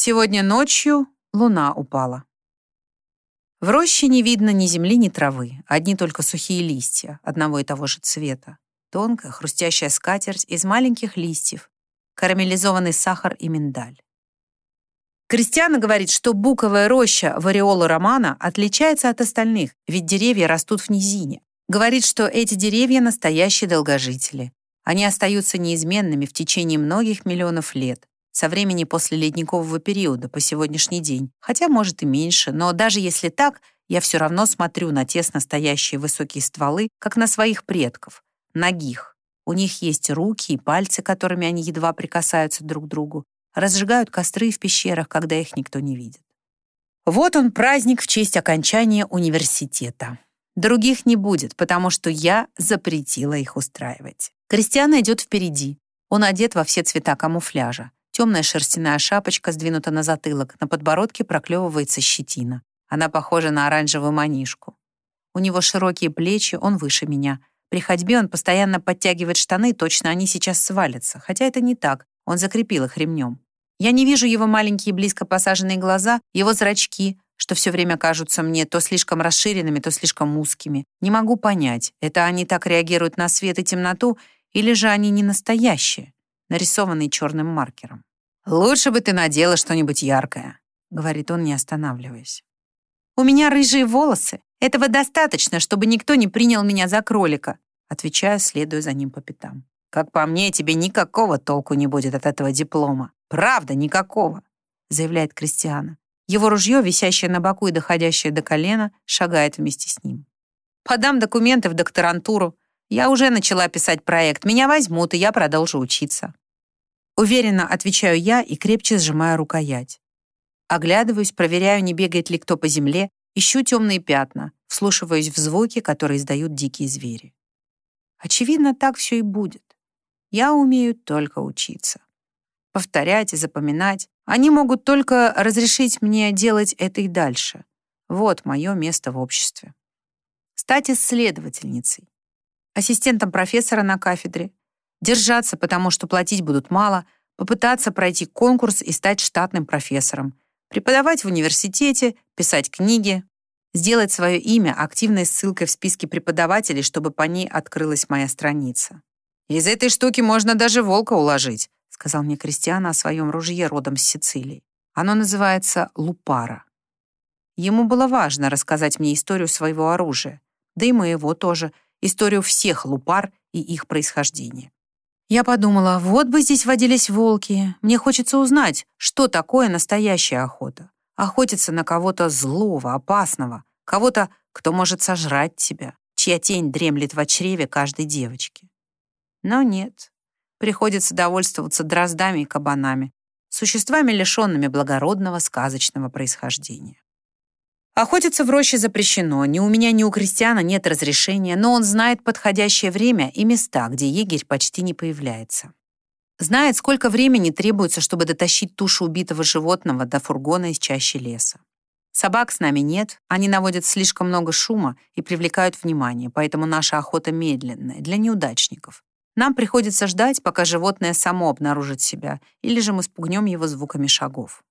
Сегодня ночью луна упала. В роще не видно ни земли, ни травы, одни только сухие листья одного и того же цвета. Тонкая, хрустящая скатерть из маленьких листьев, карамелизованный сахар и миндаль. Кристиана говорит, что буковая роща в ореолу романа отличается от остальных, ведь деревья растут в низине. Говорит, что эти деревья — настоящие долгожители. Они остаются неизменными в течение многих миллионов лет, со времени после ледникового периода по сегодняшний день, хотя, может, и меньше, но даже если так, я все равно смотрю на тесно стоящие высокие стволы, как на своих предков, ногих. У них есть руки и пальцы, которыми они едва прикасаются друг к другу, разжигают костры в пещерах, когда их никто не видит. Вот он, праздник в честь окончания университета. Других не будет, потому что я запретила их устраивать. Кристиана идет впереди. Он одет во все цвета камуфляжа. Темная шерстяная шапочка сдвинута на затылок, на подбородке проклевывается щетина. Она похожа на оранжевую манишку. У него широкие плечи, он выше меня. При ходьбе он постоянно подтягивает штаны, точно они сейчас свалятся. Хотя это не так, он закрепил их ремнем. Я не вижу его маленькие близко посаженные глаза, его зрачки, что все время кажутся мне то слишком расширенными, то слишком узкими. Не могу понять, это они так реагируют на свет и темноту, или же они не настоящие, нарисованные черным маркером. «Лучше бы ты надела что-нибудь яркое», — говорит он, не останавливаясь. «У меня рыжие волосы. Этого достаточно, чтобы никто не принял меня за кролика», отвечаю, следуя за ним по пятам. «Как по мне, тебе никакого толку не будет от этого диплома. Правда, никакого», заявляет Кристиана. Его ружье, висящее на боку и доходящее до колена, шагает вместе с ним. «Подам документы в докторантуру. Я уже начала писать проект. Меня возьмут, и я продолжу учиться». Уверенно отвечаю я и крепче сжимаю рукоять. Оглядываюсь, проверяю, не бегает ли кто по земле, ищу темные пятна, вслушиваюсь в звуки, которые издают дикие звери. Очевидно, так все и будет. Я умею только учиться. Повторять и запоминать, они могут только разрешить мне делать это и дальше. Вот мое место в обществе. Стать исследовательницей, ассистентом профессора на кафедре, держаться, потому что платить будут мало, попытаться пройти конкурс и стать штатным профессором, преподавать в университете, писать книги, сделать свое имя активной ссылкой в списке преподавателей, чтобы по ней открылась моя страница. Из этой штуки можно даже волка уложить, сказал мне Кристиана о своем ружье родом с Сицилии. Оно называется «Лупара». Ему было важно рассказать мне историю своего оружия, да и моего тоже, историю всех лупар и их происхождения. Я подумала, вот бы здесь водились волки. Мне хочется узнать, что такое настоящая охота. Охотиться на кого-то злого, опасного, кого-то, кто может сожрать тебя, чья тень дремлет в чреве каждой девочки. Но нет, приходится довольствоваться дроздами и кабанами, существами, лишенными благородного сказочного происхождения. Охотиться в роще запрещено, ни у меня, ни у крестьяна нет разрешения, но он знает подходящее время и места, где егерь почти не появляется. Знает, сколько времени требуется, чтобы дотащить тушу убитого животного до фургона из чащи леса. Собак с нами нет, они наводят слишком много шума и привлекают внимание, поэтому наша охота медленная, для неудачников. Нам приходится ждать, пока животное само обнаружит себя, или же мы спугнем его звуками шагов.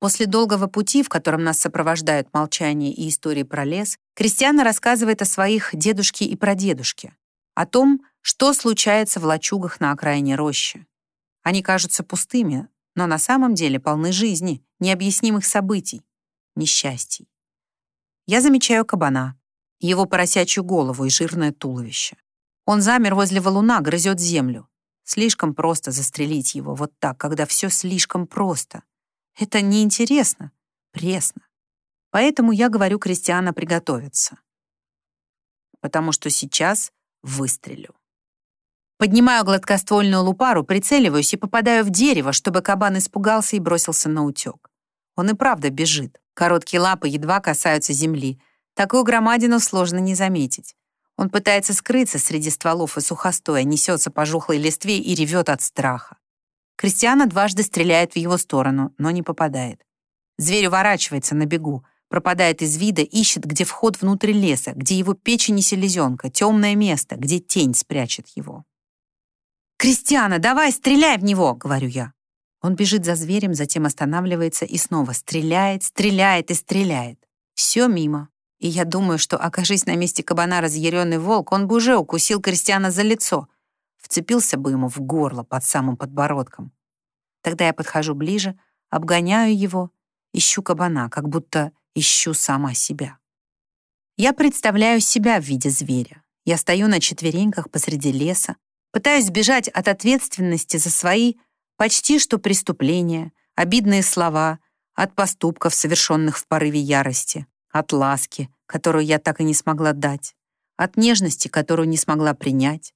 После долгого пути, в котором нас сопровождают молчание и истории про лес, Кристиана рассказывает о своих дедушке и прадедушке, о том, что случается в лачугах на окраине рощи. Они кажутся пустыми, но на самом деле полны жизни, необъяснимых событий, несчастий. Я замечаю кабана, его поросячью голову и жирное туловище. Он замер возле валуна, грызет землю. Слишком просто застрелить его вот так, когда все слишком просто. Это неинтересно, пресно. Поэтому я говорю Кристиана приготовиться. Потому что сейчас выстрелю. Поднимаю гладкоствольную лупару, прицеливаюсь и попадаю в дерево, чтобы кабан испугался и бросился на утек. Он и правда бежит. Короткие лапы едва касаются земли. Такую громадину сложно не заметить. Он пытается скрыться среди стволов и сухостоя, несется по жухлой листве и ревет от страха. Кристиана дважды стреляет в его сторону, но не попадает. Зверь уворачивается на бегу, пропадает из вида, ищет, где вход внутрь леса, где его печень и селезенка, темное место, где тень спрячет его. «Кристиана, давай, стреляй в него!» — говорю я. Он бежит за зверем, затем останавливается и снова стреляет, стреляет и стреляет. Все мимо. И я думаю, что, окажись на месте кабана разъяренный волк, он бы уже укусил Кристиана за лицо, вцепился бы ему в горло под самым подбородком. Тогда я подхожу ближе, обгоняю его, ищу кабана, как будто ищу сама себя. Я представляю себя в виде зверя. Я стою на четвереньках посреди леса, пытаюсь сбежать от ответственности за свои почти что преступления, обидные слова, от поступков, совершенных в порыве ярости, от ласки, которую я так и не смогла дать, от нежности, которую не смогла принять,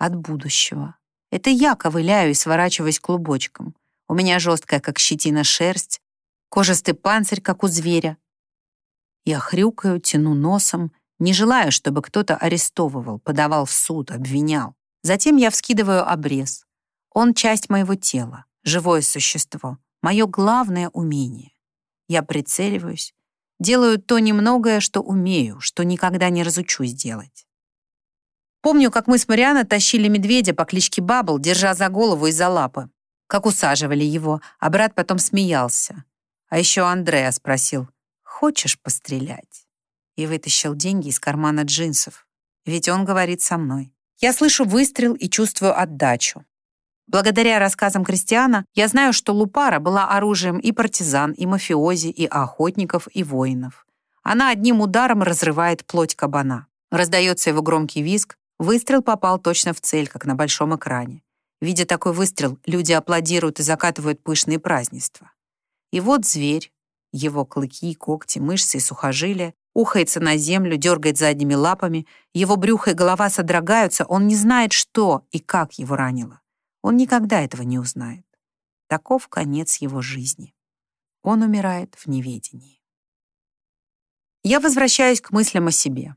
от будущего. Это я ковыляю и сворачиваюсь клубочком. У меня жесткая, как щетина, шерсть, кожистый панцирь, как у зверя. Я хрюкаю, тяну носом, не желаю, чтобы кто-то арестовывал, подавал в суд, обвинял. Затем я вскидываю обрез. Он часть моего тела, живое существо, мое главное умение. Я прицеливаюсь, делаю то немногое, что умею, что никогда не разучусь делать. Помню, как мы с Марианой тащили медведя по кличке Бабл, держа за голову и за лапы. Как усаживали его, а брат потом смеялся. А еще Андреа спросил, «Хочешь пострелять?» И вытащил деньги из кармана джинсов. Ведь он говорит со мной. Я слышу выстрел и чувствую отдачу. Благодаря рассказам Кристиана я знаю, что лупара была оружием и партизан, и мафиози, и охотников, и воинов. Она одним ударом разрывает плоть кабана. Раздается его громкий визг, выстрел попал точно в цель, как на большом экране. Видя такой выстрел, люди аплодируют и закатывают пышные празднества. И вот зверь, его клыки, когти, мышцы и сухожилия, ухается на землю, дергает задними лапами, его брюхо и голова содрогаются, он не знает, что и как его ранило. Он никогда этого не узнает. Таков конец его жизни. Он умирает в неведении. Я возвращаюсь к мыслям о себе,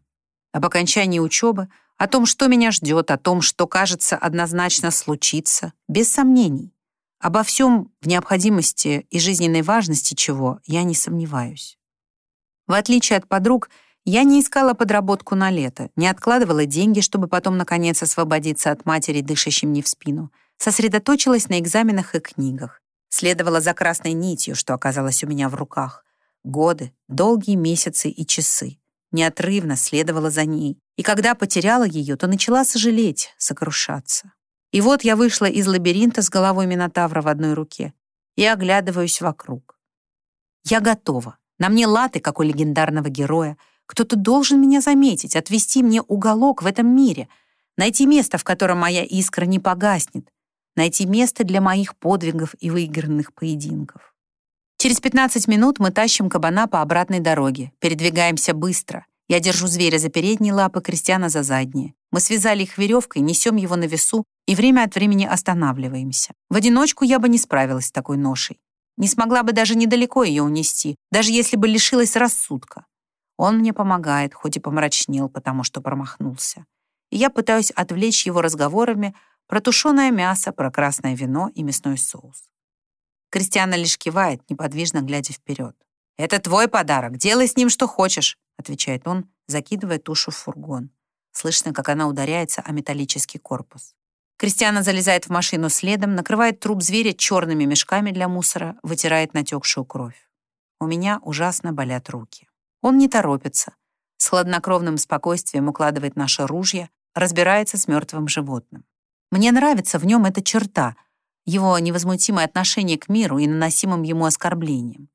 об окончании учебы, о том, что меня ждет, о том, что, кажется, однозначно случится, без сомнений. Обо всем в необходимости и жизненной важности чего я не сомневаюсь. В отличие от подруг, я не искала подработку на лето, не откладывала деньги, чтобы потом, наконец, освободиться от матери, дышащей мне в спину — сосредоточилась на экзаменах и книгах. Следовала за красной нитью, что оказалось у меня в руках. Годы, долгие месяцы и часы. Неотрывно следовала за ней. И когда потеряла ее, то начала сожалеть, сокрушаться. И вот я вышла из лабиринта с головой Минотавра в одной руке и оглядываюсь вокруг. Я готова. На мне латы, как у легендарного героя. Кто-то должен меня заметить, отвести мне уголок в этом мире, найти место, в котором моя искра не погаснет, найти место для моих подвигов и выигранных поединков. Через 15 минут мы тащим кабана по обратной дороге, передвигаемся быстро. Я держу зверя за передние лапы, Кристиана за задние. Мы связали их веревкой, несем его на весу и время от времени останавливаемся. В одиночку я бы не справилась с такой ношей. Не смогла бы даже недалеко ее унести, даже если бы лишилась рассудка. Он мне помогает, хоть и помрачнел, потому что промахнулся. И я пытаюсь отвлечь его разговорами про тушеное мясо, про красное вино и мясной соус. Кристиана лишь кивает, неподвижно глядя вперед. «Это твой подарок, делай с ним что хочешь», отвечает он, закидывая тушу в фургон. Слышно, как она ударяется о металлический корпус. Кристиана залезает в машину следом, накрывает труп зверя черными мешками для мусора, вытирает натекшую кровь. У меня ужасно болят руки. Он не торопится. С хладнокровным спокойствием укладывает наше ружье, разбирается с мертвым животным. Мне нравится в нем эта черта, его невозмутимое отношение к миру и наносимым ему оскорблениям.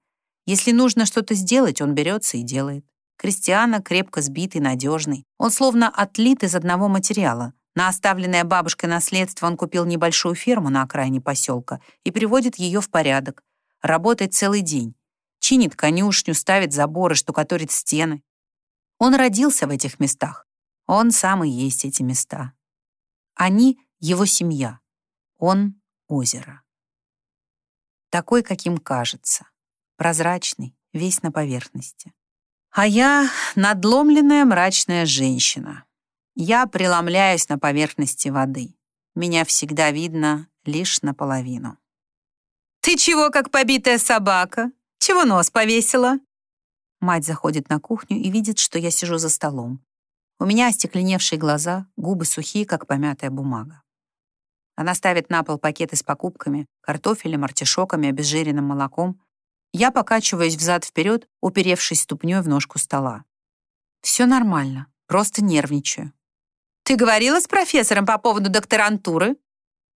Если нужно что-то сделать, он берется и делает. Кристиана крепко сбитый, надежный. Он словно отлит из одного материала. На оставленное бабушкой наследство он купил небольшую ферму на окраине поселка и приводит ее в порядок. Работает целый день. Чинит конюшню, ставит заборы, штукатурит стены. Он родился в этих местах. Он сам и есть эти места. Они его семья. Он — озеро. Такой, каким кажется. Прозрачный, весь на поверхности. А я — надломленная мрачная женщина. Я преломляюсь на поверхности воды. Меня всегда видно лишь наполовину. «Ты чего, как побитая собака? Чего нос повесила?» Мать заходит на кухню и видит, что я сижу за столом. У меня остекленевшие глаза, губы сухие, как помятая бумага. Она ставит на пол пакеты с покупками, картофелем, артишоками, обезжиренным молоком. Я покачиваюсь взад-вперед, уперевшись ступней в ножку стола. Все нормально, просто нервничаю. «Ты говорила с профессором по поводу докторантуры?»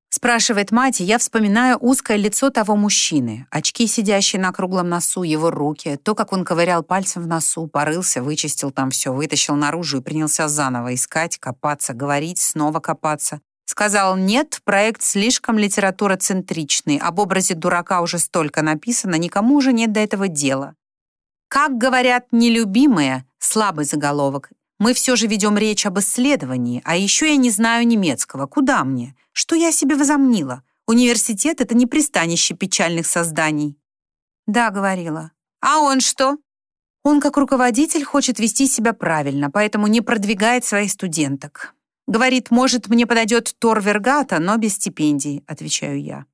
Спрашивает мать, и я вспоминаю узкое лицо того мужчины, очки, сидящие на круглом носу, его руки, то, как он ковырял пальцем в носу, порылся, вычистил там все, вытащил наружу и принялся заново искать, копаться, говорить, снова копаться. Сказал, нет, проект слишком литературоцентричный, об образе дурака уже столько написано, никому уже нет до этого дела. Как говорят нелюбимые, слабый заголовок, мы все же ведем речь об исследовании, а еще я не знаю немецкого. Куда мне? Что я себе возомнила? Университет — это не пристанище печальных созданий. Да, говорила. А он что? Он, как руководитель, хочет вести себя правильно, поэтому не продвигает своих студенток. Говорит, может, мне подойдет Тор Вергата, но без стипендий, отвечаю я.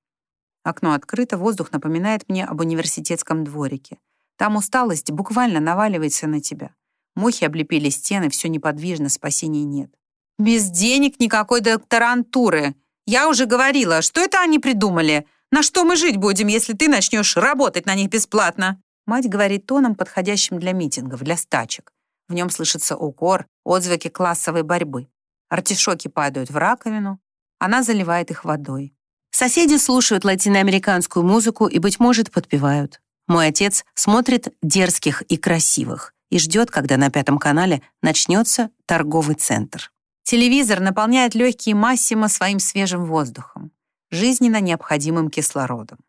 Окно открыто, воздух напоминает мне об университетском дворике. Там усталость буквально наваливается на тебя. Мухи облепили стены, все неподвижно, спасения нет. «Без денег никакой докторантуры. Я уже говорила, что это они придумали? На что мы жить будем, если ты начнешь работать на них бесплатно?» Мать говорит тоном, подходящим для митингов, для стачек. В нем слышится укор, отзвуки классовой борьбы. Артишоки падают в раковину. Она заливает их водой. Соседи слушают латиноамериканскую музыку и, быть может, подпевают. Мой отец смотрит дерзких и красивых и ждет, когда на Пятом канале начнется торговый центр. Телевизор наполняет легкие Массимо своим свежим воздухом, жизненно необходимым кислородом.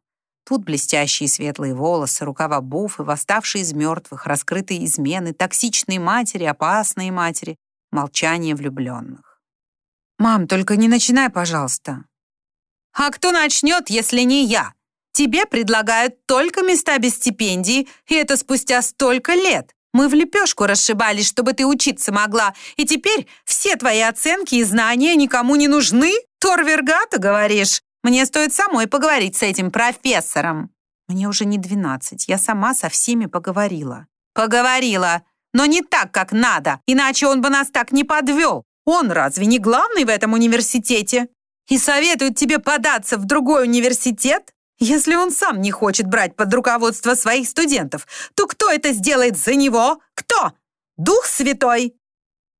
Тут блестящие светлые волосы, рукава буфы, восставшие из мертвых, раскрытые измены, токсичные матери, опасные матери, молчание влюбленных. «Мам, только не начинай, пожалуйста». «А кто начнет, если не я? Тебе предлагают только места без стипендии, и это спустя столько лет. Мы в лепешку расшибались, чтобы ты учиться могла, и теперь все твои оценки и знания никому не нужны? Торвергата, говоришь? Мне стоит самой поговорить с этим профессором. Мне уже не двенадцать, я сама со всеми поговорила. Поговорила, но не так, как надо, иначе он бы нас так не подвел. Он разве не главный в этом университете? И советует тебе податься в другой университет? Если он сам не хочет брать под руководство своих студентов, то кто это сделает за него? Кто? Дух Святой?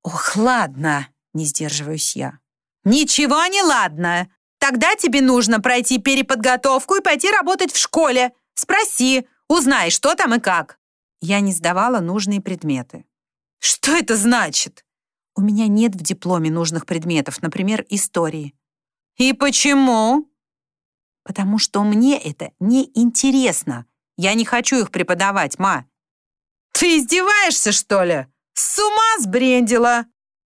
Ох, ладно, не сдерживаюсь я. Ничего не ладно. Тогда тебе нужно пройти переподготовку и пойти работать в школе. Спроси, узнай, что там и как. Я не сдавала нужные предметы. Что это значит? У меня нет в дипломе нужных предметов, например, истории. И почему? потому что мне это не интересно. Я не хочу их преподавать, ма. Ты издеваешься, что ли? С ума сбрендила!»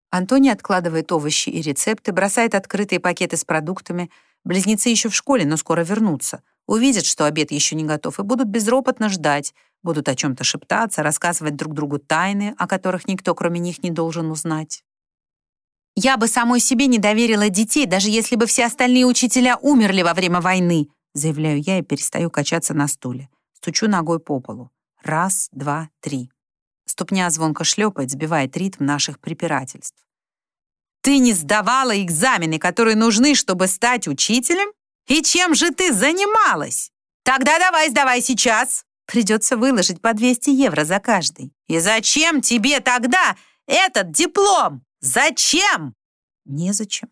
Антони откладывает овощи и рецепты, бросает открытые пакеты с продуктами. Близнецы еще в школе, но скоро вернутся. Увидят, что обед еще не готов, и будут безропотно ждать. Будут о чем-то шептаться, рассказывать друг другу тайны, о которых никто, кроме них, не должен узнать. Я бы самой себе не доверила детей, даже если бы все остальные учителя умерли во время войны, заявляю я и перестаю качаться на стуле. Стучу ногой по полу. Раз, два, три. Ступня звонко шлепает, сбивает ритм наших препирательств. Ты не сдавала экзамены, которые нужны, чтобы стать учителем? И чем же ты занималась? Тогда давай сдавай сейчас. Придется выложить по 200 евро за каждый. И зачем тебе тогда этот диплом? Зачем? Незачем.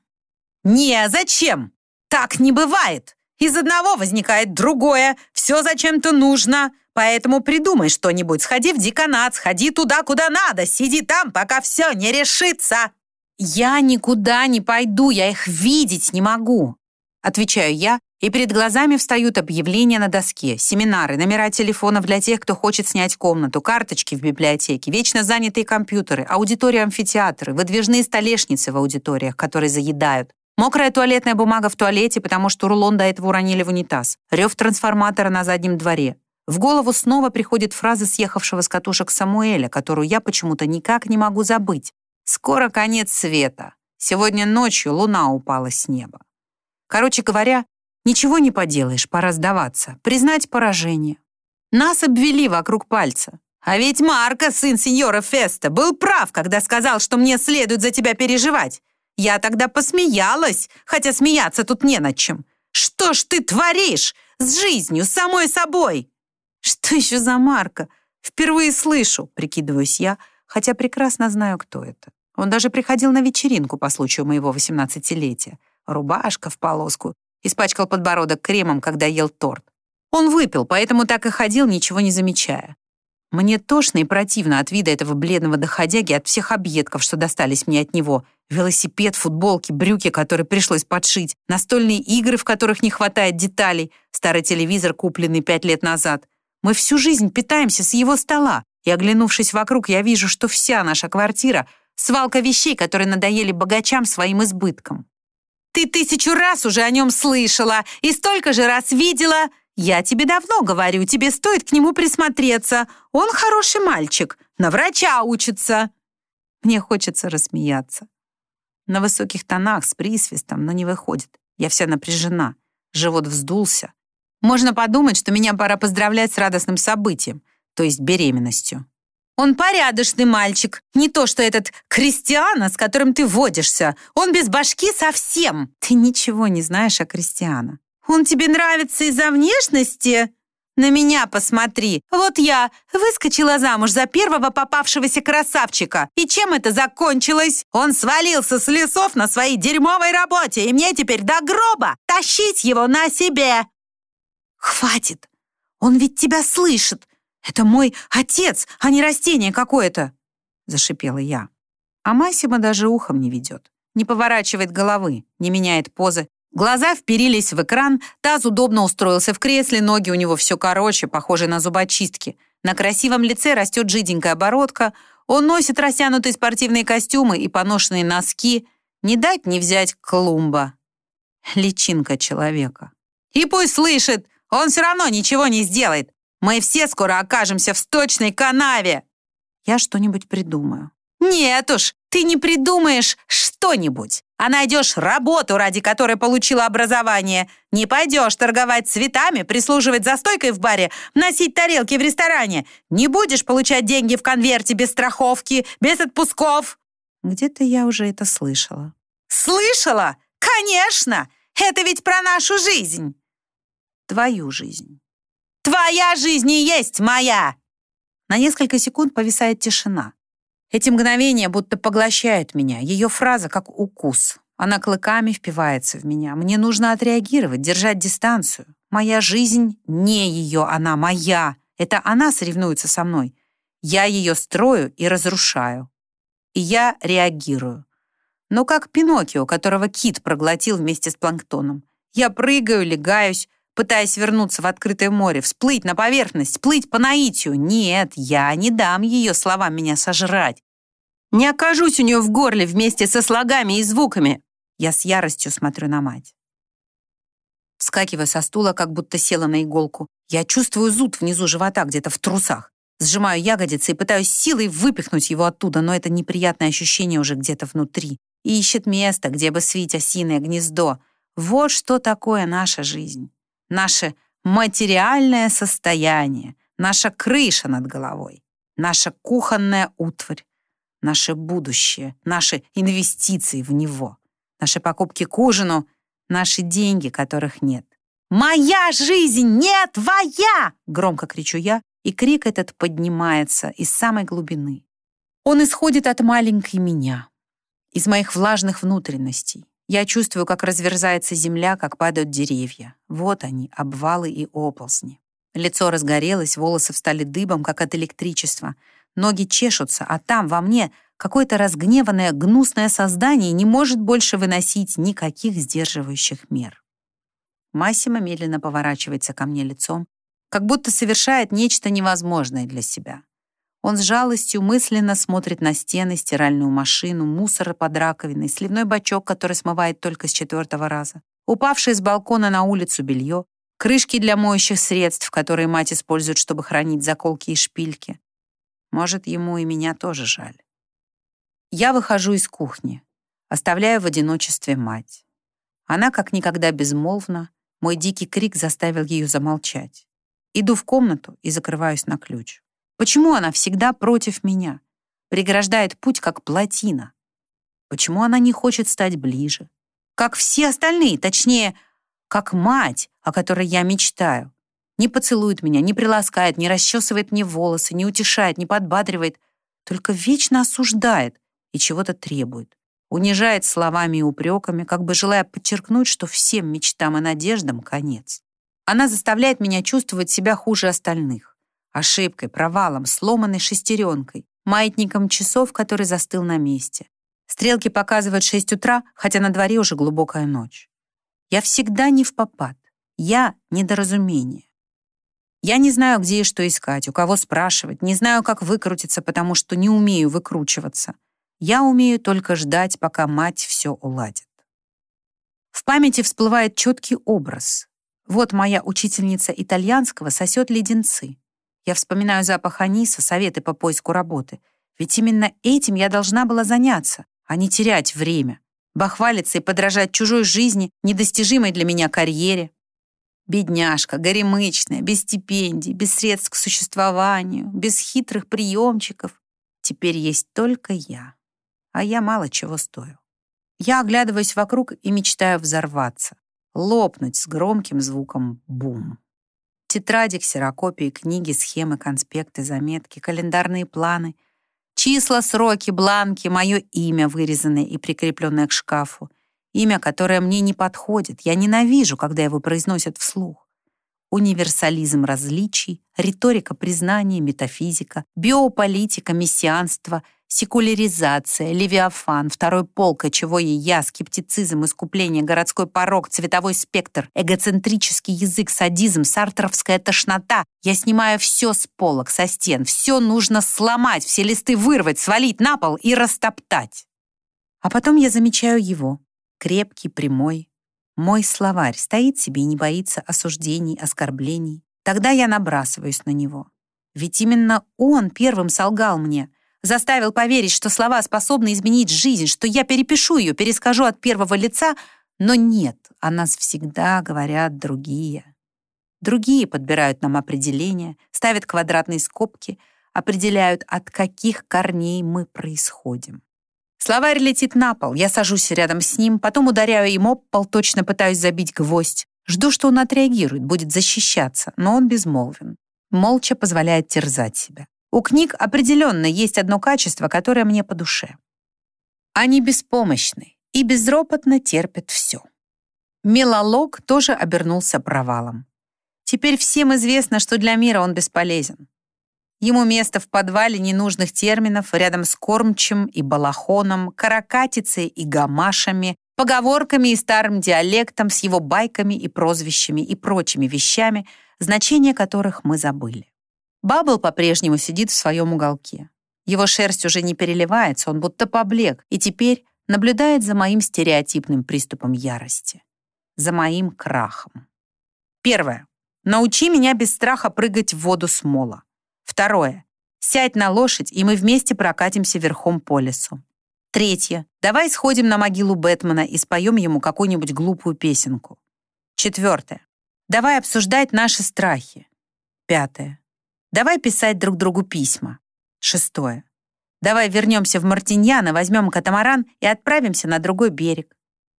Не, зачем? Так не бывает. Из одного возникает другое. Все зачем-то нужно. Поэтому придумай что-нибудь. Сходи в деканат, сходи туда, куда надо. Сиди там, пока все не решится. Я никуда не пойду, я их видеть не могу. Отвечаю я, и перед глазами встают объявления на доске, семинары, номера телефонов для тех, кто хочет снять комнату, карточки в библиотеке, вечно занятые компьютеры, аудитории-амфитеатры, выдвижные столешницы в аудиториях, которые заедают, мокрая туалетная бумага в туалете, потому что рулон до этого уронили в унитаз, рев трансформатора на заднем дворе. В голову снова приходит фраза съехавшего с катушек Самуэля, которую я почему-то никак не могу забыть. «Скоро конец света. Сегодня ночью луна упала с неба». Короче говоря, Ничего не поделаешь, пора сдаваться, признать поражение. Нас обвели вокруг пальца. А ведь Марко, сын сеньора Феста, был прав, когда сказал, что мне следует за тебя переживать. Я тогда посмеялась, хотя смеяться тут не над чем. Что ж ты творишь с жизнью, самой собой? Что еще за марка? Впервые слышу, прикидываюсь я, хотя прекрасно знаю, кто это. Он даже приходил на вечеринку по случаю моего восемнадцатилетия. Рубашка в полоску, испачкал подбородок кремом, когда ел торт. Он выпил, поэтому так и ходил, ничего не замечая. Мне тошно и противно от вида этого бледного доходяги от всех объедков, что достались мне от него. Велосипед, футболки, брюки, которые пришлось подшить, настольные игры, в которых не хватает деталей, старый телевизор, купленный пять лет назад. Мы всю жизнь питаемся с его стола, и, оглянувшись вокруг, я вижу, что вся наша квартира — свалка вещей, которые надоели богачам своим избытком. «Ты тысячу раз уже о нем слышала и столько же раз видела!» «Я тебе давно говорю, тебе стоит к нему присмотреться. Он хороший мальчик, на врача учится». Мне хочется рассмеяться. На высоких тонах, с присвистом, но не выходит. Я вся напряжена. Живот вздулся. Можно подумать, что меня пора поздравлять с радостным событием, то есть беременностью. Он порядочный мальчик, не то что этот Кристиана, с которым ты водишься. Он без башки совсем. Ты ничего не знаешь о Кристиана. Он тебе нравится из-за внешности? На меня посмотри. Вот я выскочила замуж за первого попавшегося красавчика. И чем это закончилось? Он свалился с лесов на своей дерьмовой работе, и мне теперь до гроба тащить его на себе. Хватит. Он ведь тебя слышит. Это мой отец, а не растение какое-то, зашипела я. А Масима даже ухом не ведет, не поворачивает головы, не меняет позы, Глаза вперились в экран, таз удобно устроился в кресле, ноги у него все короче, похожие на зубочистки. На красивом лице растет жиденькая оборотка, он носит растянутые спортивные костюмы и поношенные носки. Не дать не взять клумба. Личинка человека. И пусть слышит, он все равно ничего не сделает. Мы все скоро окажемся в сточной канаве. Я что-нибудь придумаю. Нет уж, ты не придумаешь что-нибудь а найдешь работу, ради которой получила образование. Не пойдешь торговать цветами, прислуживать за стойкой в баре, носить тарелки в ресторане. Не будешь получать деньги в конверте без страховки, без отпусков. Где-то я уже это слышала. Слышала? Конечно! Это ведь про нашу жизнь. Твою жизнь. Твоя жизнь и есть моя. На несколько секунд повисает тишина. Эти мгновения будто поглощают меня. Ее фраза как укус. Она клыками впивается в меня. Мне нужно отреагировать, держать дистанцию. Моя жизнь не ее, она моя. Это она соревнуется со мной. Я ее строю и разрушаю. И я реагирую. Но как Пиноккио, которого кит проглотил вместе с планктоном. Я прыгаю, легаюсь, пытаясь вернуться в открытое море, всплыть на поверхность, плыть по наитию. Нет, я не дам ее словам меня сожрать. Не окажусь у нее в горле вместе со слогами и звуками. Я с яростью смотрю на мать. Вскакиваю со стула, как будто села на иголку. Я чувствую зуд внизу живота, где-то в трусах. Сжимаю ягодицы и пытаюсь силой выпихнуть его оттуда, но это неприятное ощущение уже где-то внутри. И ищет место, где бы свить осиное гнездо. Вот что такое наша жизнь наше материальное состояние, наша крыша над головой, наша кухонная утварь, наше будущее, наши инвестиции в него, наши покупки к ужину, наши деньги, которых нет. «Моя жизнь не твоя!» — громко кричу я, и крик этот поднимается из самой глубины. Он исходит от маленькой меня, из моих влажных внутренностей, я чувствую, как разверзается земля, как падают деревья. Вот они, обвалы и оползни. Лицо разгорелось, волосы встали дыбом, как от электричества. Ноги чешутся, а там, во мне, какое-то разгневанное, гнусное создание не может больше выносить никаких сдерживающих мер. Массимо медленно поворачивается ко мне лицом, как будто совершает нечто невозможное для себя. Он с жалостью мысленно смотрит на стены, стиральную машину, мусор под раковиной, сливной бачок, который смывает только с четвертого раза, упавшее с балкона на улицу белье, крышки для моющих средств, которые мать использует, чтобы хранить заколки и шпильки. Может, ему и меня тоже жаль. Я выхожу из кухни, оставляю в одиночестве мать. Она как никогда безмолвна, мой дикий крик заставил ее замолчать. Иду в комнату и закрываюсь на ключ. Почему она всегда против меня? Преграждает путь, как плотина. Почему она не хочет стать ближе? Как все остальные, точнее, как мать, о которой я мечтаю. Не поцелует меня, не приласкает, не расчесывает мне волосы, не утешает, не подбадривает, только вечно осуждает и чего-то требует. Унижает словами и упреками, как бы желая подчеркнуть, что всем мечтам и надеждам конец. Она заставляет меня чувствовать себя хуже остальных. Ошибкой, провалом, сломанной шестеренкой, маятником часов, который застыл на месте. Стрелки показывают 6 утра, хотя на дворе уже глубокая ночь. Я всегда не в попад. Я — недоразумение. Я не знаю, где и что искать, у кого спрашивать, не знаю, как выкрутиться, потому что не умею выкручиваться. Я умею только ждать, пока мать все уладит. В памяти всплывает четкий образ. Вот моя учительница итальянского сосет леденцы. Я вспоминаю запах аниса, советы по поиску работы. Ведь именно этим я должна была заняться, а не терять время. Бахвалиться и подражать чужой жизни, недостижимой для меня карьере. Бедняжка, горемычная, без стипендий, без средств к существованию, без хитрых приемчиков. Теперь есть только я. А я мало чего стою. Я оглядываюсь вокруг и мечтаю взорваться лопнуть с громким звуком «бум». Тетради, ксерокопии, книги, схемы, конспекты, заметки, календарные планы, числа, сроки, бланки, мое имя, вырезанное и прикрепленное к шкафу, имя, которое мне не подходит, я ненавижу, когда его произносят вслух. Универсализм различий, риторика признания, метафизика, биополитика, мессианство — Секуляризация, левиафан, второй пол, кочевое я, скептицизм, искупление, городской порог, цветовой спектр, эгоцентрический язык, садизм, сартровская тошнота. Я снимаю все с полок, со стен. Все нужно сломать, все листы вырвать, свалить на пол и растоптать. А потом я замечаю его. Крепкий, прямой. Мой словарь стоит себе и не боится осуждений, оскорблений. Тогда я набрасываюсь на него. Ведь именно он первым солгал мне — заставил поверить, что слова способны изменить жизнь, что я перепишу ее, перескажу от первого лица, но нет, о нас всегда говорят другие. Другие подбирают нам определения, ставят квадратные скобки, определяют, от каких корней мы происходим. Словарь летит на пол, я сажусь рядом с ним, потом ударяю им об пол, точно пытаюсь забить гвоздь. Жду, что он отреагирует, будет защищаться, но он безмолвен. Молча позволяет терзать себя. У книг определенно есть одно качество, которое мне по душе. Они беспомощны и безропотно терпят все. Мелолог тоже обернулся провалом. Теперь всем известно, что для мира он бесполезен. Ему место в подвале ненужных терминов рядом с кормчем и балахоном, каракатицей и гамашами, поговорками и старым диалектом с его байками и прозвищами и прочими вещами, значения которых мы забыли. Бабл по-прежнему сидит в своем уголке. Его шерсть уже не переливается, он будто поблек, и теперь наблюдает за моим стереотипным приступом ярости. За моим крахом. Первое. Научи меня без страха прыгать в воду с мола. Второе. Сядь на лошадь, и мы вместе прокатимся верхом по лесу. Третье. Давай сходим на могилу Бэтмена и споем ему какую-нибудь глупую песенку. Четвертое. Давай обсуждать наши страхи. Пятое. Давай писать друг другу письма. Шестое. Давай вернемся в Мартиньяно, возьмем катамаран и отправимся на другой берег.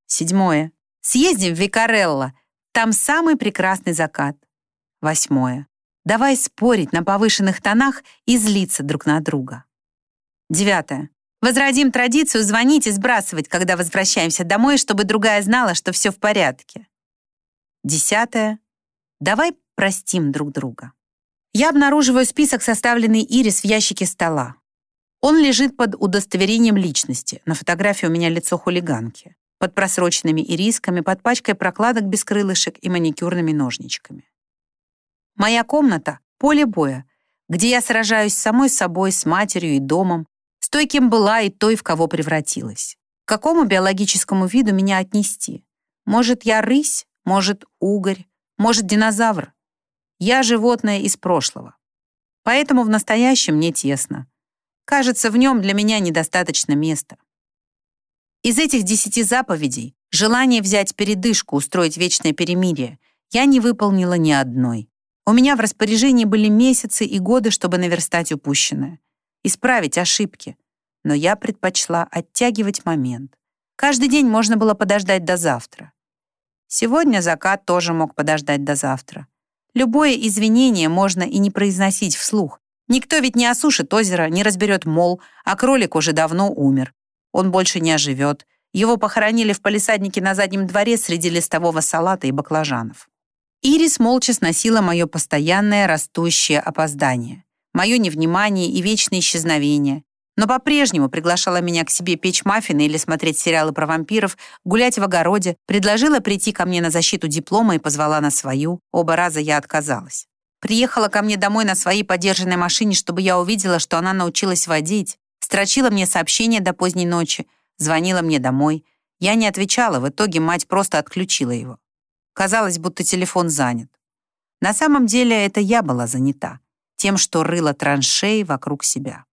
Седьмое. Съездим в Викарелло. Там самый прекрасный закат. Восьмое. Давай спорить на повышенных тонах и злиться друг на друга. Девятое. Возродим традицию звонить и сбрасывать, когда возвращаемся домой, чтобы другая знала, что все в порядке. Десятое. Давай простим друг друга. Я обнаруживаю список, составленный Ирис в ящике стола. Он лежит под удостоверением личности. На фотографии у меня лицо хулиганки. Под просроченными ирисками, под пачкой прокладок без крылышек и маникюрными ножничками. Моя комната — поле боя, где я сражаюсь с самой собой, с матерью и домом, с той, кем была и той, в кого превратилась. К какому биологическому виду меня отнести? Может, я рысь? Может, угорь? Может, динозавр? Я животное из прошлого. Поэтому в настоящем мне тесно. Кажется, в нем для меня недостаточно места. Из этих десяти заповедей желание взять передышку, устроить вечное перемирие, я не выполнила ни одной. У меня в распоряжении были месяцы и годы, чтобы наверстать упущенное, исправить ошибки. но я предпочла оттягивать момент. Каждый день можно было подождать до завтра. Сегодня закат тоже мог подождать до завтра. Любое извинение можно и не произносить вслух. Никто ведь не осушит озеро, не разберет мол, а кролик уже давно умер. Он больше не оживет. Его похоронили в палисаднике на заднем дворе среди листового салата и баклажанов. Ирис молча сносила мое постоянное растущее опоздание, мое невнимание и вечное исчезновение, но по-прежнему приглашала меня к себе печь маффины или смотреть сериалы про вампиров, гулять в огороде, предложила прийти ко мне на защиту диплома и позвала на свою. Оба раза я отказалась. Приехала ко мне домой на своей подержанной машине, чтобы я увидела, что она научилась водить, строчила мне сообщения до поздней ночи, звонила мне домой. Я не отвечала, в итоге мать просто отключила его. Казалось, будто телефон занят. На самом деле это я была занята тем, что рыла траншеи вокруг себя.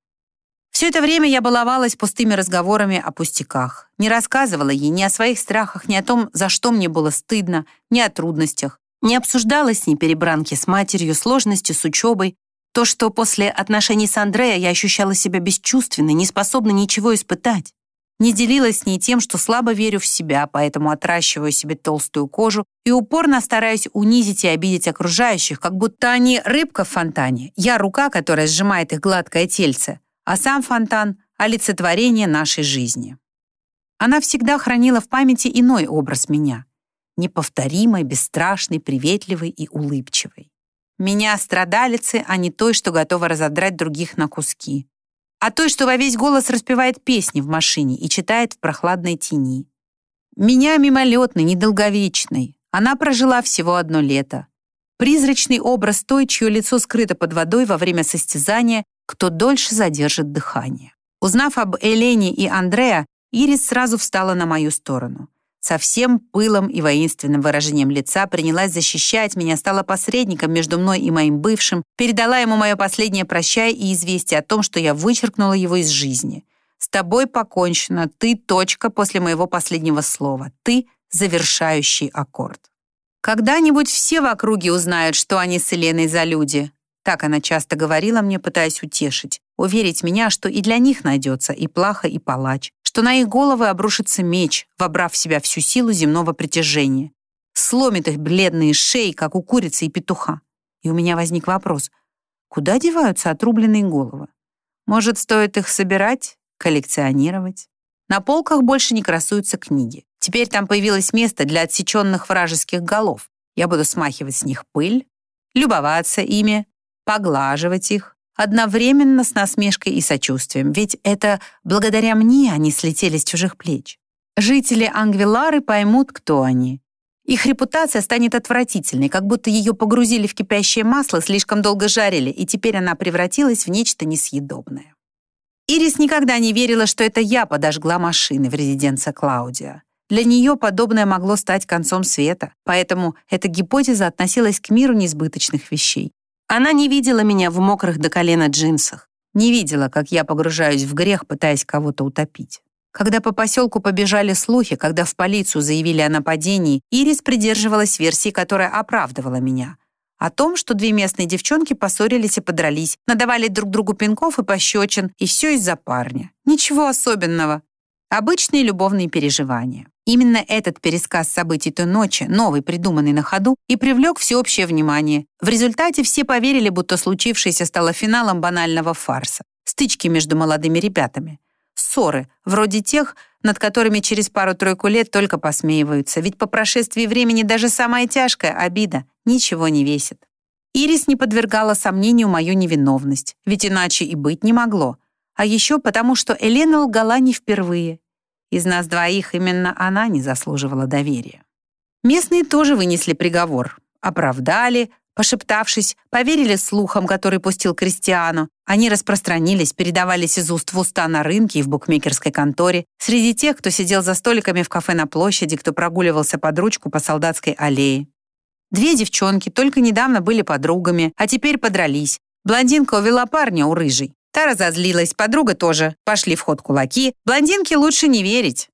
Все это время я баловалась пустыми разговорами о пустяках. Не рассказывала ей ни о своих страхах, ни о том, за что мне было стыдно, ни о трудностях. Не обсуждала с ней перебранки с матерью, сложности с учебой. То, что после отношений с Андрея я ощущала себя бесчувственной, не способной ничего испытать. Не делилась с ней тем, что слабо верю в себя, поэтому отращиваю себе толстую кожу и упорно стараюсь унизить и обидеть окружающих, как будто они рыбка в фонтане, я рука, которая сжимает их гладкое тельце, а сам фонтан — олицетворение нашей жизни. Она всегда хранила в памяти иной образ меня, неповторимой, бесстрашной, приветливой и улыбчивой. Меня страдалицы, а не той, что готова разодрать других на куски, а той, что во весь голос распевает песни в машине и читает в прохладной тени. Меня мимолетной, недолговечной. Она прожила всего одно лето. Призрачный образ той, чье лицо скрыто под водой во время состязания кто дольше задержит дыхание. Узнав об Элене и Андреа, Ирис сразу встала на мою сторону. Со всем пылом и воинственным выражением лица принялась защищать меня, стала посредником между мной и моим бывшим, передала ему мое последнее прощай и известие о том, что я вычеркнула его из жизни. «С тобой покончено, ты точка после моего последнего слова, ты завершающий аккорд». Когда-нибудь все в округе узнают, что они с Еленой за люди, так она часто говорила мне, пытаясь утешить, уверить меня, что и для них найдется и плаха, и палач, что на их головы обрушится меч, вобрав в себя всю силу земного притяжения, сломит их бледные шеи, как у курицы и петуха. И у меня возник вопрос, куда деваются отрубленные головы? Может, стоит их собирать, коллекционировать? На полках больше не красуются книги. Теперь там появилось место для отсеченных вражеских голов. Я буду смахивать с них пыль, любоваться ими, поглаживать их, одновременно с насмешкой и сочувствием, ведь это благодаря мне они слетели с чужих плеч. Жители Ангвилары поймут, кто они. Их репутация станет отвратительной, как будто ее погрузили в кипящее масло, слишком долго жарили, и теперь она превратилась в нечто несъедобное. Ирис никогда не верила, что это я подожгла машины в резиденции Клаудия. Для нее подобное могло стать концом света, поэтому эта гипотеза относилась к миру несбыточных вещей. Она не видела меня в мокрых до колена джинсах, не видела, как я погружаюсь в грех, пытаясь кого-то утопить. Когда по поселку побежали слухи, когда в полицию заявили о нападении, Ирис придерживалась версии, которая оправдывала меня. О том, что две местные девчонки поссорились и подрались, надавали друг другу пинков и пощечин, и все из-за парня. Ничего особенного. Обычные любовные переживания. Именно этот пересказ событий той ночи, новый, придуманный на ходу, и привлек всеобщее внимание. В результате все поверили, будто случившееся стало финалом банального фарса. Стычки между молодыми ребятами. Ссоры, вроде тех, над которыми через пару-тройку лет только посмеиваются, ведь по прошествии времени даже самая тяжкая обида ничего не весит. Ирис не подвергала сомнению мою невиновность, ведь иначе и быть не могло. А еще потому, что Елена лгала не впервые, из нас двоих именно она не заслуживала доверия. Местные тоже вынесли приговор. Оправдали, пошептавшись, поверили слухам, которые пустил Кристиану. Они распространились, передавались из уст в уста на рынке и в букмекерской конторе, среди тех, кто сидел за столиками в кафе на площади, кто прогуливался под ручку по Солдатской аллее. Две девчонки только недавно были подругами, а теперь подрались. Блондинка увела парня у рыжей. Та разозлилась, подруга тоже. Пошли в ход кулаки. Блондинке лучше не верить.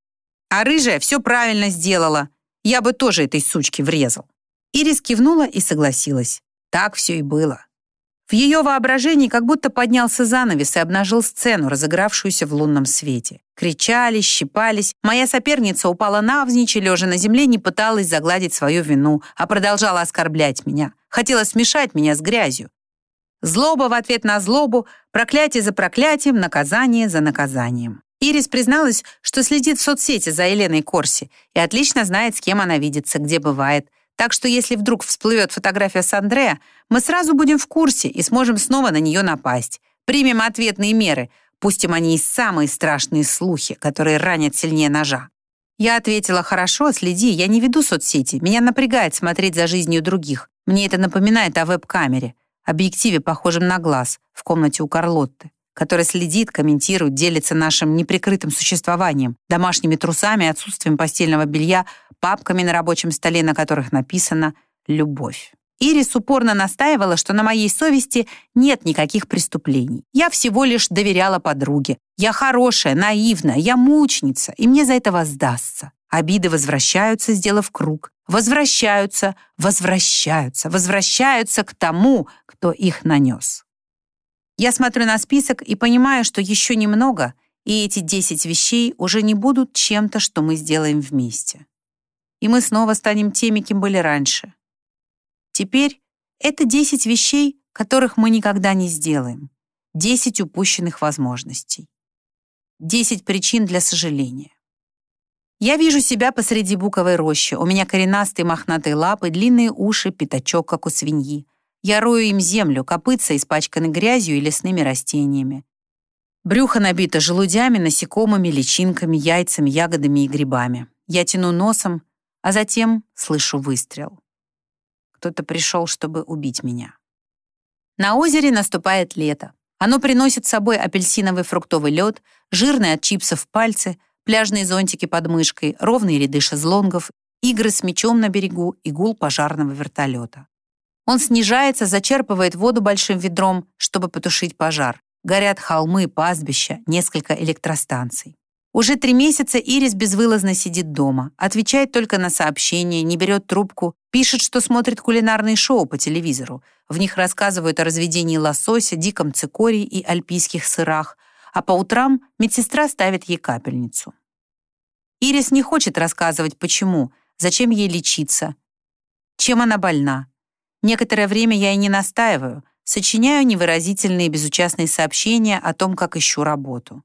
А рыжая все правильно сделала. Я бы тоже этой сучке врезал. Ирис кивнула и согласилась. Так все и было. В ее воображении как будто поднялся занавес и обнажил сцену, разыгравшуюся в лунном свете. Кричали, щипались. Моя соперница упала навзничь и, лежа на земле, не пыталась загладить свою вину, а продолжала оскорблять меня. Хотела смешать меня с грязью. Злоба в ответ на злобу, проклятие за проклятием, наказание за наказанием. Ирис призналась, что следит в соцсети за Еленой Корси и отлично знает, с кем она видится, где бывает. Так что если вдруг всплывет фотография с Андреа, мы сразу будем в курсе и сможем снова на нее напасть. Примем ответные меры, пустим они и самые страшные слухи, которые ранят сильнее ножа. Я ответила, хорошо, следи, я не веду соцсети. Меня напрягает смотреть за жизнью других. Мне это напоминает о веб-камере, объективе, похожем на глаз, в комнате у Карлотты который следит, комментирует, делится нашим неприкрытым существованием, домашними трусами, отсутствием постельного белья, папками на рабочем столе, на которых написано «Любовь». Ирис упорно настаивала, что на моей совести нет никаких преступлений. Я всего лишь доверяла подруге. Я хорошая, наивная, я мученица, и мне за это воздастся. Обиды возвращаются, сделав круг. Возвращаются, возвращаются, возвращаются к тому, кто их нанес. Я смотрю на список и понимаю, что еще немного, и эти 10 вещей уже не будут чем-то, что мы сделаем вместе. И мы снова станем теми, кем были раньше. Теперь это 10 вещей, которых мы никогда не сделаем. 10 упущенных возможностей. 10 причин для сожаления. Я вижу себя посреди буковой рощи. У меня коренастые мохнатые лапы, длинные уши, пятачок, как у свиньи. Я рою им землю, копытца испачканы грязью и лесными растениями. Брюхо набито желудями, насекомыми, личинками, яйцами, ягодами и грибами. Я тяну носом, а затем слышу выстрел. Кто-то пришел, чтобы убить меня. На озере наступает лето. Оно приносит с собой апельсиновый фруктовый лед, жирные от чипсов пальцы, пляжные зонтики под мышкой, ровные ряды шезлонгов, игры с мечом на берегу и гул пожарного вертолета. Он снижается, зачерпывает воду большим ведром, чтобы потушить пожар. Горят холмы, пастбища, несколько электростанций. Уже три месяца Ирис безвылазно сидит дома, отвечает только на сообщения, не берет трубку, пишет, что смотрит кулинарные шоу по телевизору. В них рассказывают о разведении лосося, диком цикории и альпийских сырах, а по утрам медсестра ставит ей капельницу. Ирис не хочет рассказывать, почему, зачем ей лечиться, чем она больна, Некоторое время я и не настаиваю, сочиняю невыразительные безучастные сообщения о том, как ищу работу.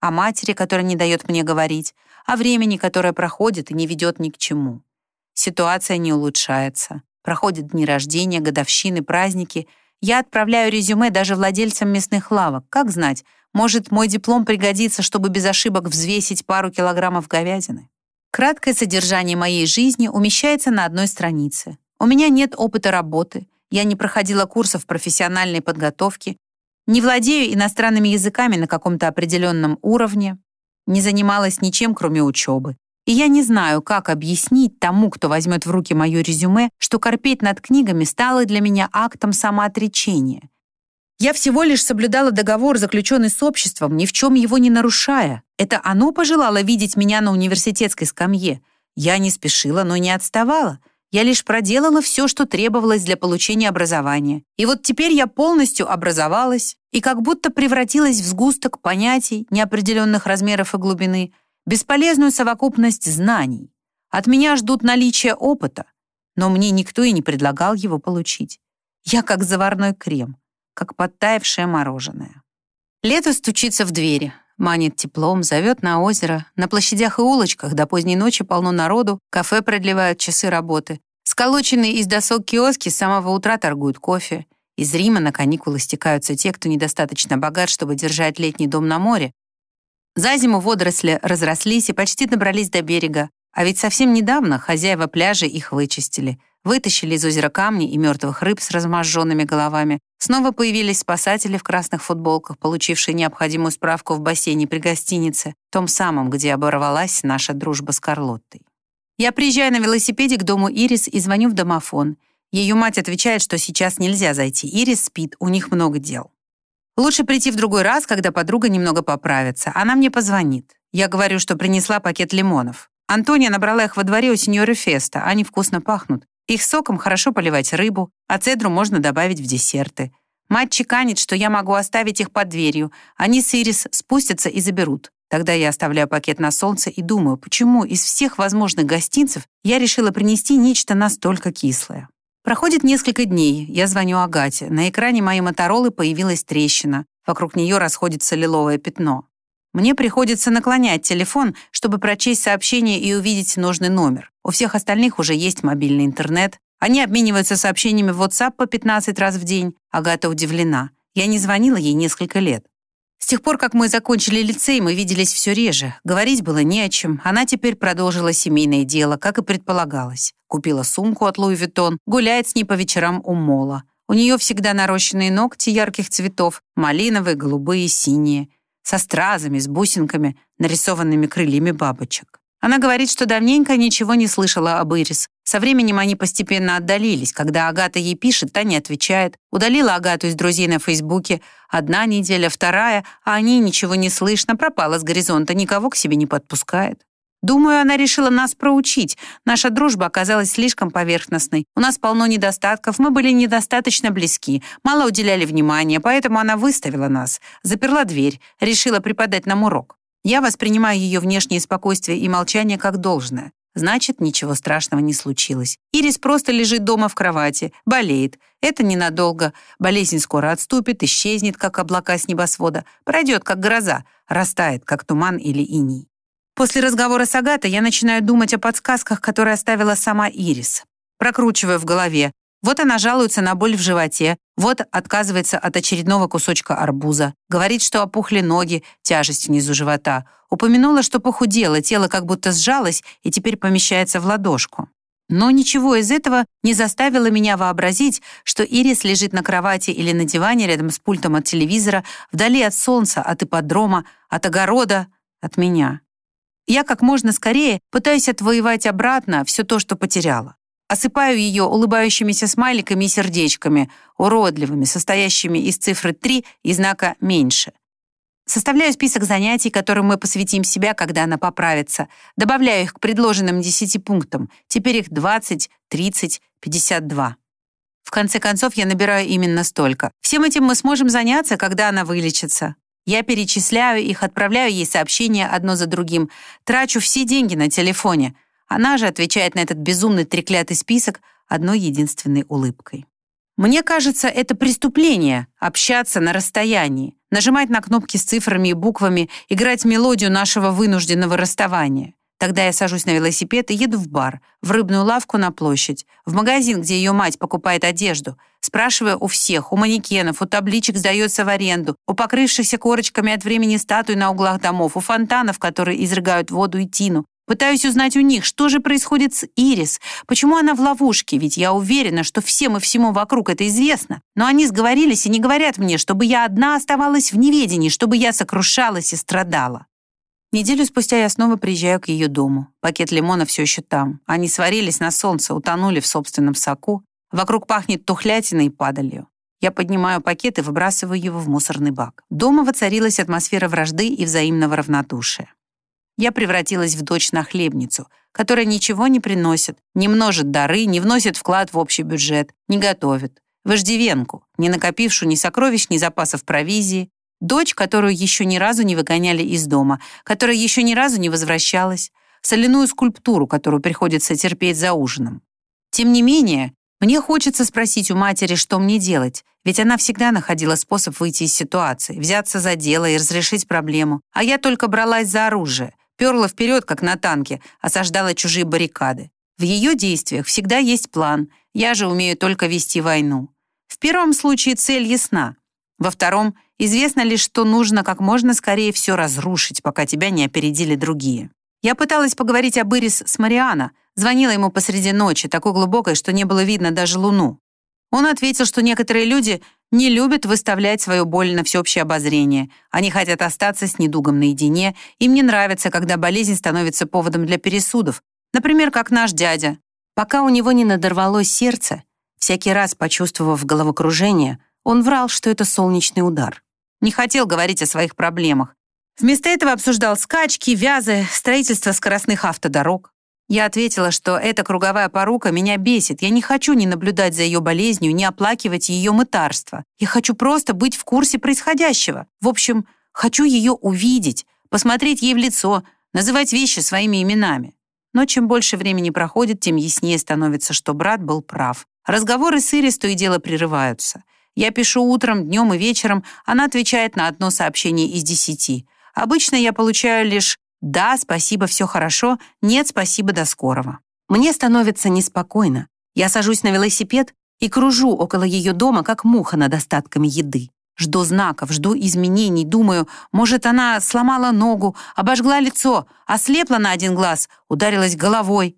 О матери, которая не дает мне говорить, о времени, которое проходит и не ведет ни к чему. Ситуация не улучшается. Проходят дни рождения, годовщины, праздники. Я отправляю резюме даже владельцам мясных лавок. Как знать, может, мой диплом пригодится, чтобы без ошибок взвесить пару килограммов говядины. Краткое содержание моей жизни умещается на одной странице. У меня нет опыта работы, я не проходила курсов профессиональной подготовки, не владею иностранными языками на каком-то определенном уровне, не занималась ничем, кроме учебы. И я не знаю, как объяснить тому, кто возьмет в руки мое резюме, что корпеть над книгами стало для меня актом самоотречения. Я всего лишь соблюдала договор, заключенный с обществом, ни в чем его не нарушая. Это оно пожелало видеть меня на университетской скамье. Я не спешила, но не отставала. Я лишь проделала все, что требовалось для получения образования. И вот теперь я полностью образовалась и как будто превратилась в сгусток понятий неопределенных размеров и глубины, бесполезную совокупность знаний. От меня ждут наличия опыта, но мне никто и не предлагал его получить. Я как заварной крем, как подтаявшее мороженое. Лето стучится в двери, манит теплом, зовет на озеро. На площадях и улочках до поздней ночи полно народу, кафе продлевают часы работы. Сколоченные из досок киоски с самого утра торгуют кофе. Из Рима на каникулы стекаются те, кто недостаточно богат, чтобы держать летний дом на море. За зиму водоросли разрослись и почти добрались до берега, а ведь совсем недавно хозяева пляжа их вычистили — вытащили из озера камни и мертвых рыб с разможженными головами. Снова появились спасатели в красных футболках, получившие необходимую справку в бассейне при гостинице, том самом, где оборвалась наша дружба с Карлоттой. Я приезжаю на велосипеде к дому Ирис и звоню в домофон. Ее мать отвечает, что сейчас нельзя зайти. Ирис спит, у них много дел. Лучше прийти в другой раз, когда подруга немного поправится. Она мне позвонит. Я говорю, что принесла пакет лимонов. Антония набрала их во дворе у сеньоры Феста. Они вкусно пахнут. Их соком хорошо поливать рыбу, а цедру можно добавить в десерты. Мать чеканит, что я могу оставить их под дверью. Они с Ирис спустятся и заберут. Тогда я оставляю пакет на солнце и думаю, почему из всех возможных гостинцев я решила принести нечто настолько кислое. Проходит несколько дней. Я звоню Агате. На экране моей Моторолы появилась трещина. Вокруг нее расходится лиловое пятно. Мне приходится наклонять телефон, чтобы прочесть сообщение и увидеть нужный номер. У всех остальных уже есть мобильный интернет. Они обмениваются сообщениями в WhatsApp по 15 раз в день. Агата удивлена. Я не звонила ей несколько лет. С тех пор, как мы закончили лицей, мы виделись все реже. Говорить было не о чем. Она теперь продолжила семейное дело, как и предполагалось. Купила сумку от Луи Vuitton, гуляет с ней по вечерам у мола. У нее всегда нарощенные ногти ярких цветов, малиновые, голубые, синие, со стразами, с бусинками, нарисованными крыльями бабочек. Она говорит, что давненько ничего не слышала об Ирис. Со временем они постепенно отдалились. Когда Агата ей пишет, та не отвечает. Удалила Агату из друзей на Фейсбуке. Одна неделя, вторая, а о ней ничего не слышно, пропала с горизонта, никого к себе не подпускает. Думаю, она решила нас проучить. Наша дружба оказалась слишком поверхностной. У нас полно недостатков, мы были недостаточно близки, мало уделяли внимания, поэтому она выставила нас, заперла дверь, решила преподать нам урок. Я воспринимаю ее внешнее спокойствие и молчание как должное. Значит, ничего страшного не случилось. Ирис просто лежит дома в кровати, болеет. Это ненадолго. Болезнь скоро отступит, исчезнет, как облака с небосвода, пройдет, как гроза, растает, как туман или иней. После разговора с Агатой я начинаю думать о подсказках, которые оставила сама Ирис. Прокручиваю в голове, вот она жалуется на боль в животе, вот отказывается от очередного кусочка арбуза, говорит, что опухли ноги, тяжесть внизу живота. Упомянула, что похудела, тело как будто сжалось и теперь помещается в ладошку. Но ничего из этого не заставило меня вообразить, что Ирис лежит на кровати или на диване рядом с пультом от телевизора, вдали от солнца, от ипподрома, от огорода, от меня. Я как можно скорее пытаюсь отвоевать обратно все то, что потеряла. Осыпаю ее улыбающимися смайликами и сердечками, уродливыми, состоящими из цифры 3 и знака «меньше». Составляю список занятий, которым мы посвятим себя, когда она поправится. Добавляю их к предложенным 10 пунктам. Теперь их 20, 30, 52. В конце концов, я набираю именно столько. Всем этим мы сможем заняться, когда она вылечится. Я перечисляю их, отправляю ей сообщения одно за другим. Трачу все деньги на телефоне — она же отвечает на этот безумный треклятый список одной единственной улыбкой. Мне кажется, это преступление — общаться на расстоянии, нажимать на кнопки с цифрами и буквами, играть мелодию нашего вынужденного расставания. Тогда я сажусь на велосипед и еду в бар, в рыбную лавку на площадь, в магазин, где ее мать покупает одежду, спрашивая у всех, у манекенов, у табличек сдается в аренду, у покрывшихся корочками от времени статуй на углах домов, у фонтанов, которые изрыгают воду и тину, Пытаюсь узнать у них, что же происходит с Ирис, почему она в ловушке, ведь я уверена, что всем и всему вокруг это известно. Но они сговорились и не говорят мне, чтобы я одна оставалась в неведении, чтобы я сокрушалась и страдала. Неделю спустя я снова приезжаю к ее дому. Пакет лимона все еще там. Они сварились на солнце, утонули в собственном соку. Вокруг пахнет тухлятиной и падалью. Я поднимаю пакет и выбрасываю его в мусорный бак. Дома воцарилась атмосфера вражды и взаимного равнодушия я превратилась в дочь-нахлебницу, которая ничего не приносит, не множит дары, не вносит вклад в общий бюджет, не готовит. Вождевенку, не накопившую ни сокровищ, ни запасов провизии. Дочь, которую еще ни разу не выгоняли из дома, которая еще ни разу не возвращалась. Соляную скульптуру, которую приходится терпеть за ужином. Тем не менее, мне хочется спросить у матери, что мне делать, ведь она всегда находила способ выйти из ситуации, взяться за дело и разрешить проблему, а я только бралась за оружие, перла вперед, как на танке, осаждала чужие баррикады. В ее действиях всегда есть план, я же умею только вести войну. В первом случае цель ясна. Во втором известно лишь, что нужно как можно скорее все разрушить, пока тебя не опередили другие. Я пыталась поговорить об Ирис с Мариана, звонила ему посреди ночи, такой глубокой, что не было видно даже луну. Он ответил, что некоторые люди не любят выставлять свою боль на всеобщее обозрение. Они хотят остаться с недугом наедине. Им не нравится, когда болезнь становится поводом для пересудов. Например, как наш дядя. Пока у него не надорвалось сердце, всякий раз почувствовав головокружение, он врал, что это солнечный удар. Не хотел говорить о своих проблемах. Вместо этого обсуждал скачки, вязы, строительство скоростных автодорог. Я ответила, что эта круговая порука меня бесит. Я не хочу ни наблюдать за ее болезнью, ни оплакивать ее мытарство. Я хочу просто быть в курсе происходящего. В общем, хочу ее увидеть, посмотреть ей в лицо, называть вещи своими именами. Но чем больше времени проходит, тем яснее становится, что брат был прав. Разговоры с Ирис то и дело прерываются. Я пишу утром, днем и вечером, она отвечает на одно сообщение из десяти. Обычно я получаю лишь «да, спасибо, все хорошо», «нет, спасибо, до скорого». Мне становится неспокойно. Я сажусь на велосипед и кружу около ее дома, как муха над остатками еды. Жду знаков, жду изменений, думаю, может, она сломала ногу, обожгла лицо, ослепла на один глаз, ударилась головой.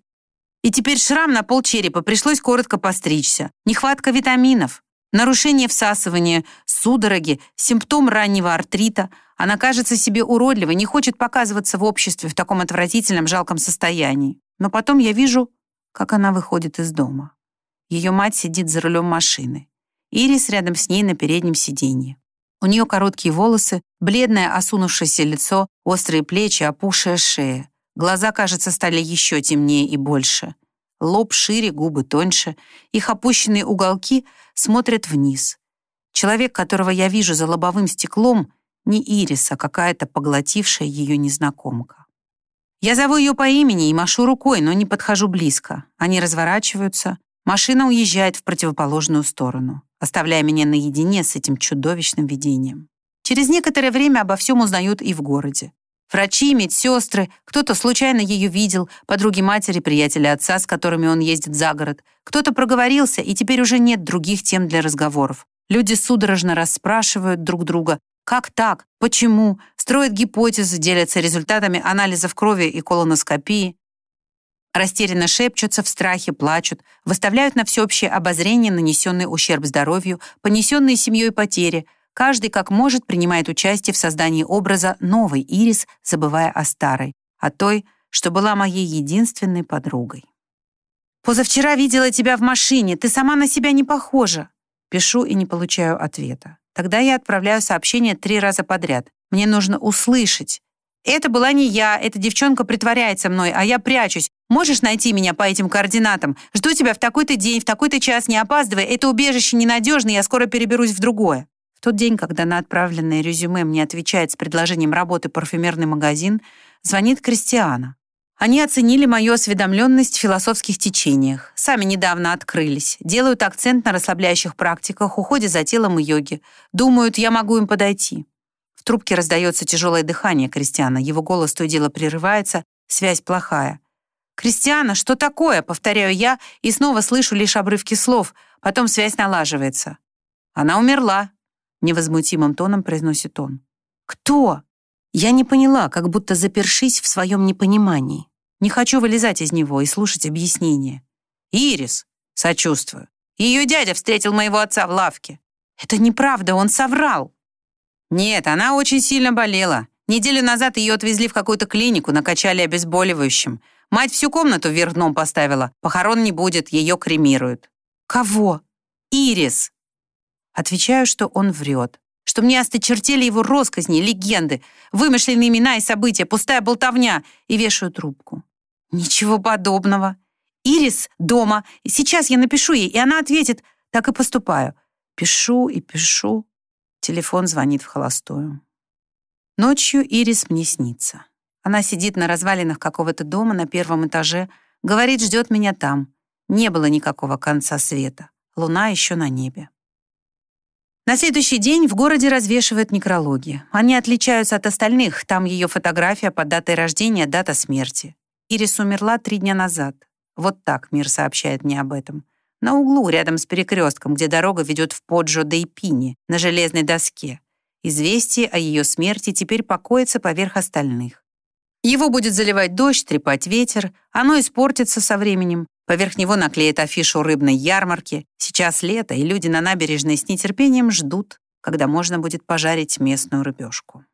И теперь шрам на полчерепа, пришлось коротко постричься. Нехватка витаминов, нарушение всасывания, судороги, симптом раннего артрита. Она кажется себе уродливой, не хочет показываться в обществе в таком отвратительном, жалком состоянии. Но потом я вижу, как она выходит из дома. Ее мать сидит за рулем машины. Ирис рядом с ней на переднем сиденье. У нее короткие волосы, бледное осунувшееся лицо, острые плечи, опухшая шея. Глаза, кажется, стали еще темнее и больше. Лоб шире, губы тоньше. Их опущенные уголки смотрят вниз. Человек, которого я вижу за лобовым стеклом, не Ирис, а какая-то поглотившая ее незнакомка. Я зову ее по имени и машу рукой, но не подхожу близко. Они разворачиваются. Машина уезжает в противоположную сторону, оставляя меня наедине с этим чудовищным видением. Через некоторое время обо всем узнают и в городе. Врачи, медсестры, кто-то случайно ее видел, подруги матери, приятели отца, с которыми он ездит за город. Кто-то проговорился, и теперь уже нет других тем для разговоров. Люди судорожно расспрашивают друг друга, как так, почему, строят гипотезы, делятся результатами анализов крови и колоноскопии. Растерянно шепчутся, в страхе плачут, выставляют на всеобщее обозрение нанесенный ущерб здоровью, понесенные семьей потери – Каждый, как может, принимает участие в создании образа новой Ирис, забывая о старой, о той, что была моей единственной подругой. «Позавчера видела тебя в машине, ты сама на себя не похожа». Пишу и не получаю ответа. Тогда я отправляю сообщение три раза подряд. Мне нужно услышать. «Это была не я, эта девчонка притворяется мной, а я прячусь. Можешь найти меня по этим координатам? Жду тебя в такой-то день, в такой-то час, не опаздывай. Это убежище ненадежно, я скоро переберусь в другое» тот день, когда на отправленное резюме мне отвечает с предложением работы парфюмерный магазин, звонит Кристиана. Они оценили мою осведомленность в философских течениях. Сами недавно открылись. Делают акцент на расслабляющих практиках, уходе за телом и йоге. Думают, я могу им подойти. В трубке раздается тяжелое дыхание Кристиана. Его голос то и дело прерывается, связь плохая. «Кристиана, что такое?» — повторяю я и снова слышу лишь обрывки слов. Потом связь налаживается. «Она умерла», невозмутимым тоном произносит он. «Кто?» Я не поняла, как будто запершись в своем непонимании. Не хочу вылезать из него и слушать объяснения. «Ирис!» — сочувствую. «Ее дядя встретил моего отца в лавке». «Это неправда, он соврал». «Нет, она очень сильно болела. Неделю назад ее отвезли в какую-то клинику, накачали обезболивающим. Мать всю комнату вверх дном поставила. Похорон не будет, ее кремируют». «Кого?» «Ирис!» Отвечаю, что он врет, что мне осточертели его росказни, легенды, вымышленные имена и события, пустая болтовня, и вешаю трубку. Ничего подобного. Ирис дома, сейчас я напишу ей, и она ответит. Так и поступаю. Пишу и пишу. Телефон звонит в холостую. Ночью Ирис мне снится. Она сидит на развалинах какого-то дома на первом этаже, говорит, ждет меня там. Не было никакого конца света. Луна еще на небе. На следующий день в городе развешивают некрологи. Они отличаются от остальных. Там ее фотография под датой рождения, дата смерти. Ирис умерла три дня назад. Вот так мир сообщает мне об этом. На углу, рядом с перекрестком, где дорога ведет в Поджо де Ипини, на железной доске. Известие о ее смерти теперь покоится поверх остальных. Его будет заливать дождь, трепать ветер, оно испортится со временем, Поверх него наклеят афишу рыбной ярмарки. Сейчас лето, и люди на набережной с нетерпением ждут, когда можно будет пожарить местную рыбешку.